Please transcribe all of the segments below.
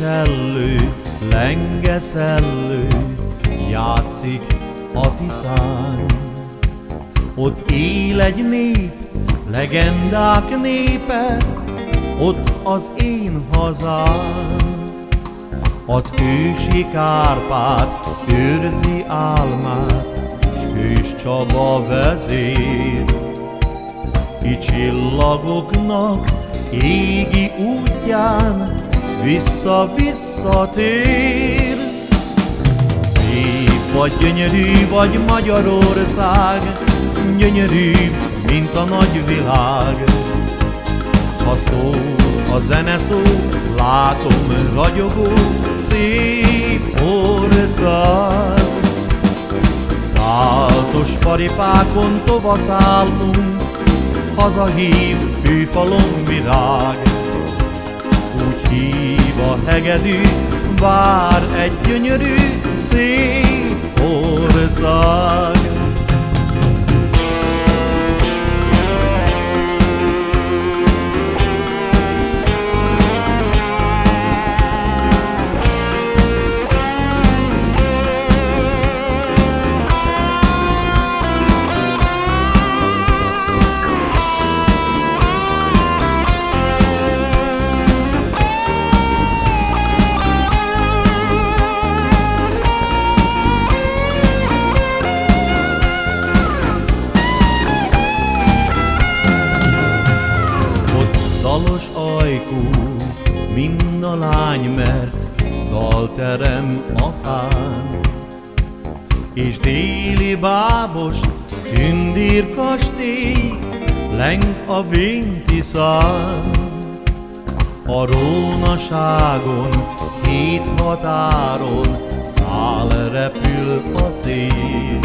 szellő, lenge szellő, játszik a tiszán. Ott él egy nép, legendák népe, ott az én hazám. Az ősi Kárpát őrzi álmát, s hős Csaba vezér. Ki csillagoknak égi útján vissza-visszatér. Szép vagy gyönyörű vagy Magyarország, gyönyörű, mint a nagy világ. Ha szól a zene szó, látom ragyogó, szép orcát. Váltos paripákon tovaszállunk, hazahív fűfalom virág. A hegedű, vár egy gyönyörű, szép ajkú, mind a lány, mert dalterem a fán. És déli bábos, tündír kastély, leng a vinti szám. A rónaságon, hét határon, száll repül a szél.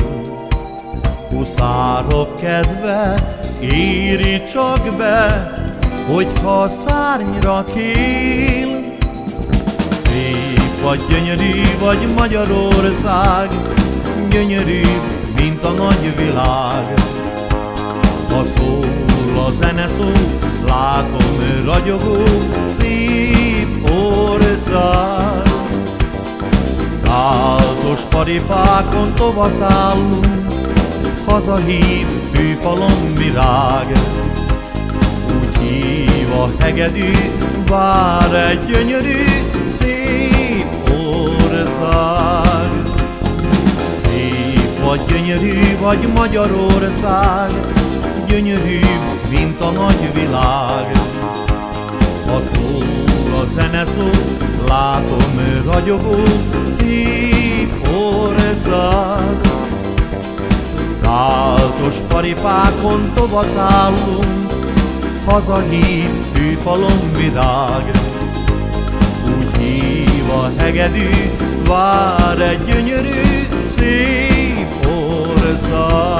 Huszárok kedve, éri csak be, hogyha szárnyra kél. Szép vagy gyönyörű vagy Magyarország, gyönyörű, mint a nagy világ. Ha szól a zene szó, látom ragyogó, szép orcát. Áldos paripákon tovaszállunk, hazahív fűfalom virág a hegedű, vár egy gyönyörű, szép ország. Szép vagy gyönyörű vagy Magyarország, gyönyörű, mint a nagy világ. Ha szól a zene szó, látom ragyogó, szép ország. Káltos paripákon tovaszállunk, hazahív fűfalom virág. Úgy hív a hegedű, vár egy gyönyörű, szép ország.